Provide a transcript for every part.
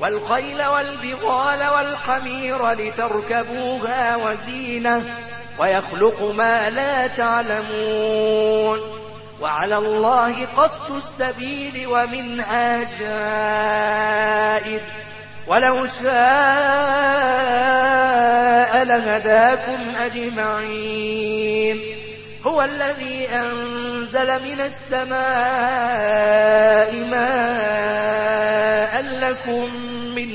والخيل والبغال والحمير لتركبوها وزينة ويخلق ما لا تعلمون وعلى الله قصد السبيل ومنها جائر ولو شاء لهداكم أجمعين هو الذي أنزل من السماء ماء لكم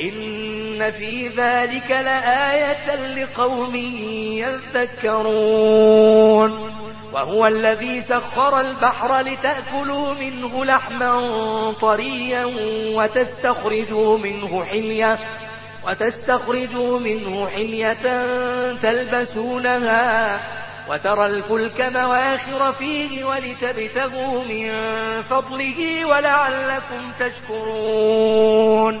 إن في ذلك لآية لقوم يذكرون. وهو الذي سخر البحر لتأكلوا منه لحما طريا وتستخرجوا منه حلية وتستخرجوا منه حلية تلبسونها وترى الفلك مواخر فيه ولتبتغوا من فضله ولعلكم تشكرون.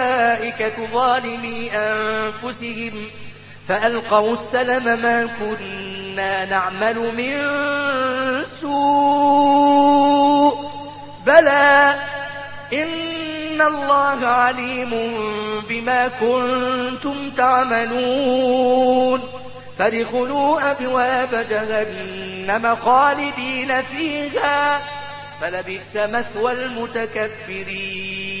ظالمي أنفسهم فألقوا السلم ما كنا نعمل من سوء بلى إن الله عليم بما كنتم تعملون فادخلوا أبواب جهنم خالدين فيها فلبئس مثوى المتكبرين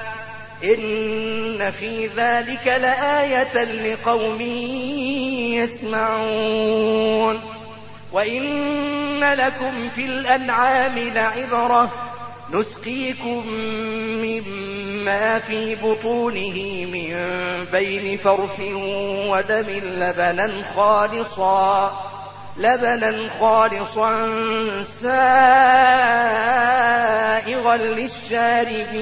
إن في ذلك لآية لقوم يسمعون. وإن لكم في الأنعام لعبرة نسقيكم مما في بطونه من بين فرث ودم لبنا خالصا لبنا خالصا سائغا للشاربين.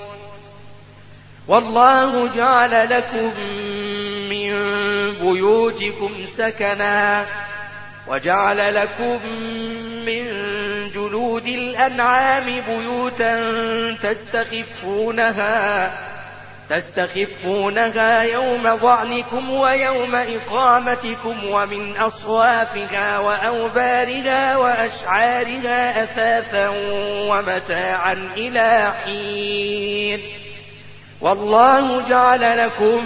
والله جعل لكم من بيوتكم سكنا وجعل لكم من جلود الأنعام بيوتا تستخفونها تستخفونها يوم ظعنكم ويوم إقامتكم ومن أصوافها وأوبارها وأشعارها أثاثا ومتاعا إلى حين والله جعل لكم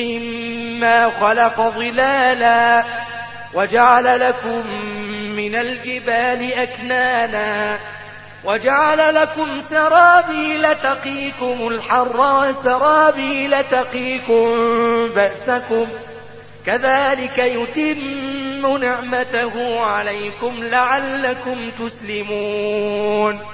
مما خلق ظلالا وجعل لكم من الجبال أكنانا وجعل لكم سرابيل تقيكم الحر وسرابيل تقيكم بأسكم كذلك يتم نعمته عليكم لعلكم تسلمون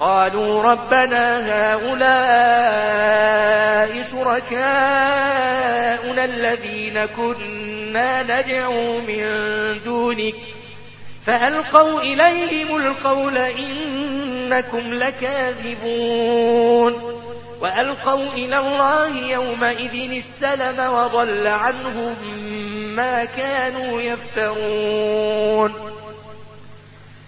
قالوا ربنا هؤلاء شركاؤنا الذين كنا ندعو من دونك فألقوا إليهم القول إنكم لكاذبون وألقوا إلى الله يومئذ السلم وضل عنهم ما كانوا يفترون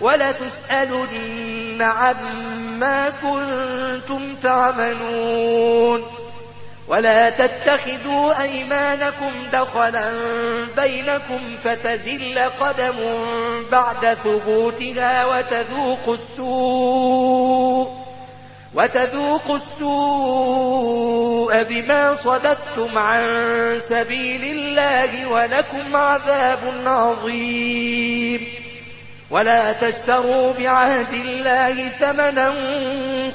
ولتسألن عما كنتم تعملون ولا تتخذوا أيمانكم دخلا بينكم فتزل قدم بعد ثبوتها وتذوقوا السوء وتذوقوا السوء بما صددتم عن سبيل الله ولكم عذاب عظيم ولا تشتروا بعهد الله ثمنا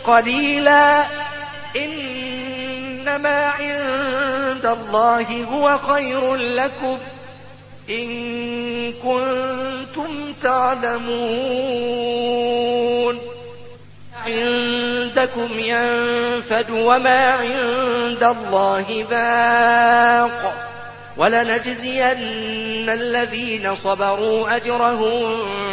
قليلا. إنما عند الله هو خير لكم إن كنتم تعلمون. عندكم ينفد وما عند الله باق. ولنجزين الذين صبروا أجرهم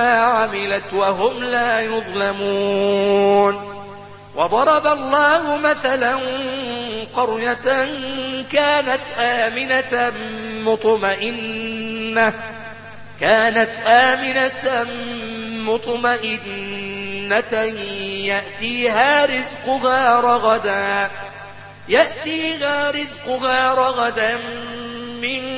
عملت وهم لا يظلمون. وضرب الله مثلا قرية كانت آمنة مطمئنة كانت آمنة مطمئنة يأتيها رزقها رغدا يأتيها رزقها رغدا من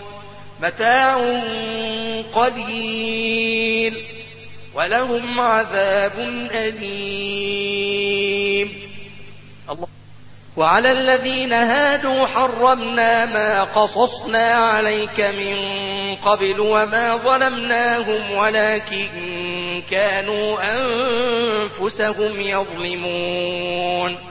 متاع قليل ولهم عذاب أليم. الله. وعلى الذين هادوا حرمنا ما قصصنا عليك من قبل وما ظلمناهم ولكن كانوا أنفسهم يظلمون.